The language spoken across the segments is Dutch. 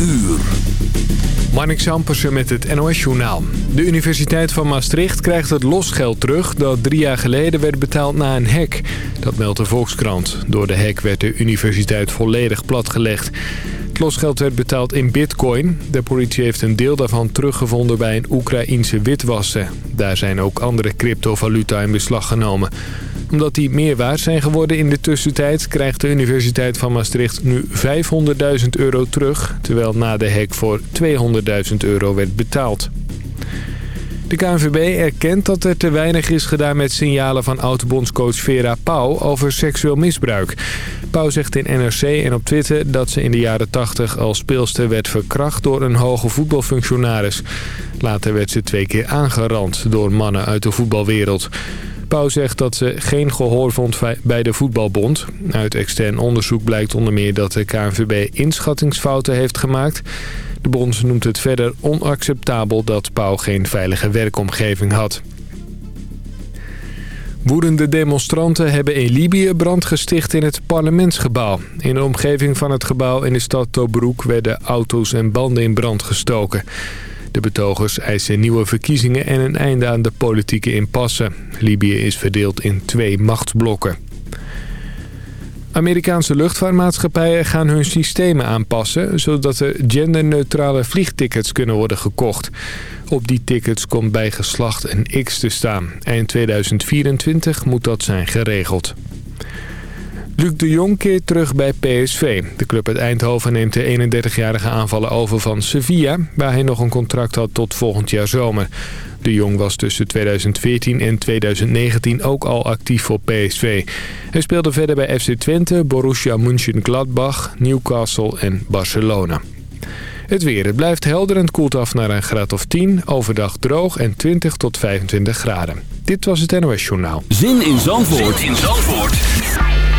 uur. Sampersen met het NOS-journaal. De Universiteit van Maastricht krijgt het losgeld terug... dat drie jaar geleden werd betaald na een hack. Dat meldt de Volkskrant. Door de hack werd de universiteit volledig platgelegd. Het losgeld werd betaald in bitcoin. De politie heeft een deel daarvan teruggevonden bij een Oekraïense witwassen. Daar zijn ook andere cryptovaluta in beslag genomen omdat die meer waard zijn geworden in de tussentijd... krijgt de Universiteit van Maastricht nu 500.000 euro terug... terwijl na de hek voor 200.000 euro werd betaald. De KNVB erkent dat er te weinig is gedaan met signalen van oud-bondscoach Vera Pauw over seksueel misbruik. Pauw zegt in NRC en op Twitter dat ze in de jaren 80 als speelster werd verkracht door een hoge voetbalfunctionaris. Later werd ze twee keer aangerand door mannen uit de voetbalwereld. Pauw zegt dat ze geen gehoor vond bij de voetbalbond. Uit extern onderzoek blijkt onder meer dat de KNVB inschattingsfouten heeft gemaakt. De bond noemt het verder onacceptabel dat Pauw geen veilige werkomgeving had. Woedende demonstranten hebben in Libië brand gesticht in het parlementsgebouw. In de omgeving van het gebouw in de stad Tobruk werden auto's en banden in brand gestoken. De betogers eisen nieuwe verkiezingen en een einde aan de politieke impasse. Libië is verdeeld in twee machtsblokken. Amerikaanse luchtvaartmaatschappijen gaan hun systemen aanpassen... zodat er genderneutrale vliegtickets kunnen worden gekocht. Op die tickets komt bij geslacht een X te staan. Eind 2024 moet dat zijn geregeld. Luc de Jong keert terug bij PSV. De club uit Eindhoven neemt de 31-jarige aanvaller over van Sevilla... waar hij nog een contract had tot volgend jaar zomer. De Jong was tussen 2014 en 2019 ook al actief voor PSV. Hij speelde verder bij FC Twente, Borussia Mönchengladbach, Newcastle en Barcelona. Het weer. Het blijft helder en het koelt af naar een graad of 10. Overdag droog en 20 tot 25 graden. Dit was het NOS Journaal. Zin in Zandvoort, zin in Zandvoort.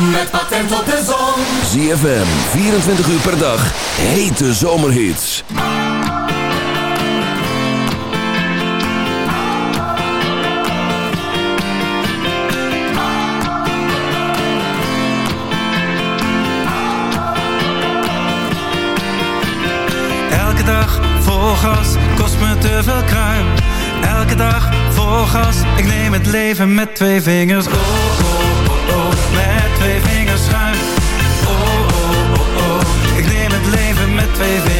Met patent op de zon. ZFM, 24 uur per dag. Hete zomerhits. Elke dag vol gas, kost me te veel kruim. Elke dag vol gas, ik neem het leven met twee vingers. Oh, oh, twee vingers schuin. Oh, oh, oh, oh, ik neem het leven met twee vingers.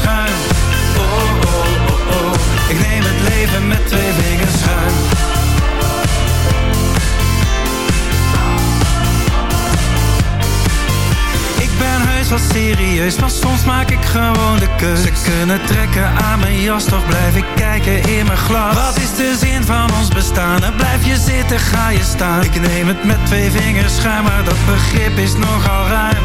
schuin. Oh, oh, oh, oh, ik neem het leven met twee vingers schuin. Ik ben heus wel serieus, maar soms maak ik gewoon de keus. Ze kunnen trekken aan mijn jas, toch blijf ik kijken in mijn glas. Wat is de zin van ons bestaan? Dan blijf je zitten, ga je staan. Ik neem het met twee vingers schuin, maar dat begrip is nogal ruim.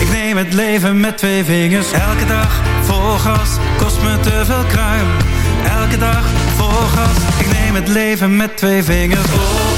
Ik neem het leven met twee vingers. Elke dag vol gas kost me te veel kruim. Elke dag vol gas Ik neem het leven met twee vingers. Oh.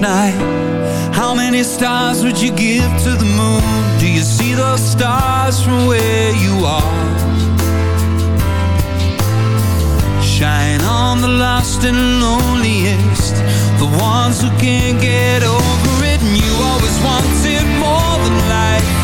night How many stars would you give to the moon? Do you see those stars from where you are? Shine on the lost and loneliest The ones who can't get over it And you always wanted more than life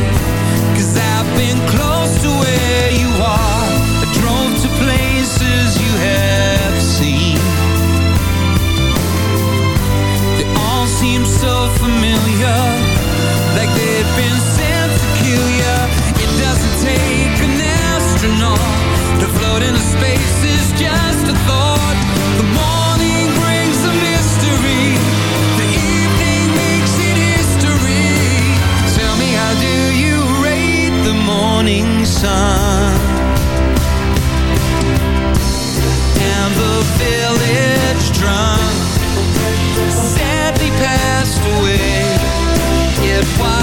said why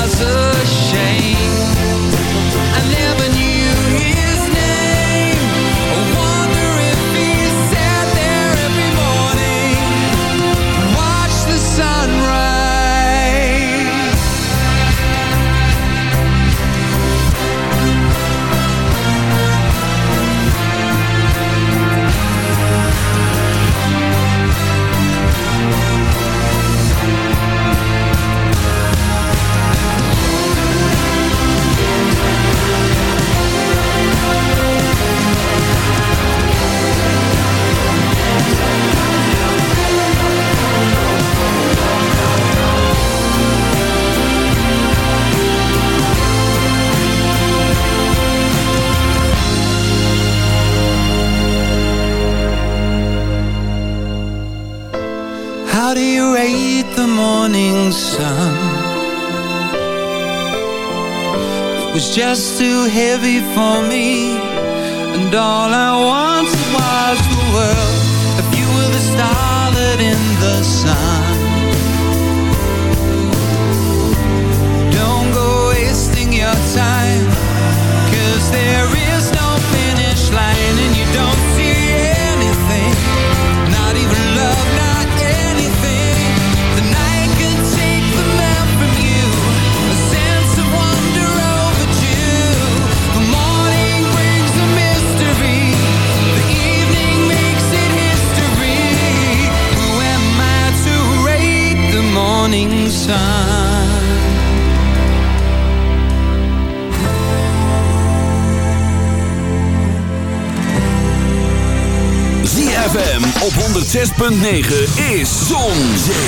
9 is Zon,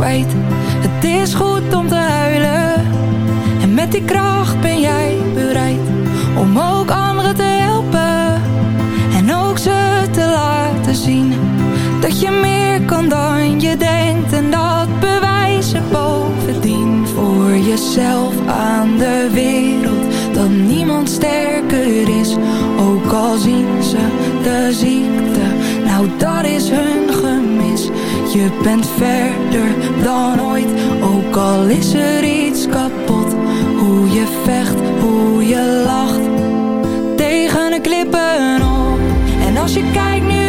Het is goed om te huilen. En met die kracht ben jij bereid om ook anderen te helpen. En ook ze te laten zien dat je meer kan dan je denkt. En dat bewijzen bovendien voor jezelf aan de wereld. Dat niemand sterker is, ook al zien ze de ziekte. Nou dat is hun. Je bent verder dan ooit, ook al is er iets kapot. Hoe je vecht, hoe je lacht, tegen de klippen op. En als je kijkt nu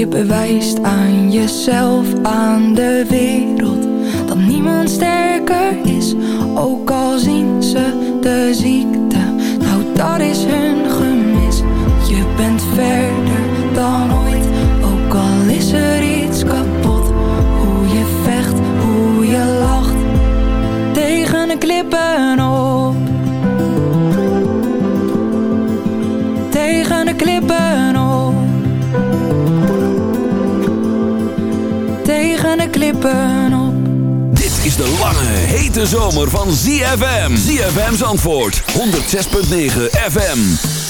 je bewijst aan jezelf, aan de wereld, dat niemand sterker is, ook al zien ze de ziekte. Nou, dat is hun gemis. Je bent verder dan ooit, ook al is er Op. Dit is de lange, hete zomer van ZFM. ZFM's antwoord, 106.9 FM.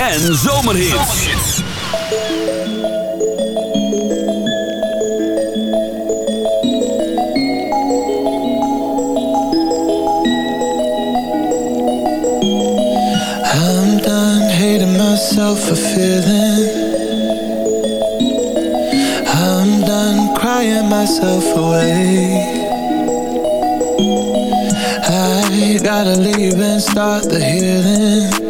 En zomerhits. I'm done hating myself for feeling. I'm done crying myself away. I gotta leave and start the healing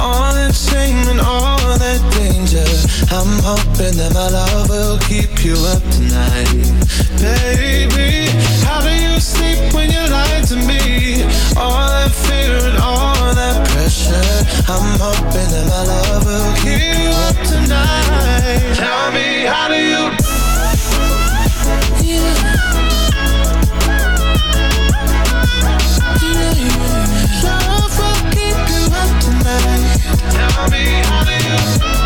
All that shame and all that danger. I'm hoping that my love will keep you up tonight. Baby, how do you sleep when you to me? All that fear and all that pressure. I'm hoping that my love will keep you up tonight. Tell me, how do you Tell me how do you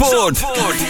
ZFM Zandvoort.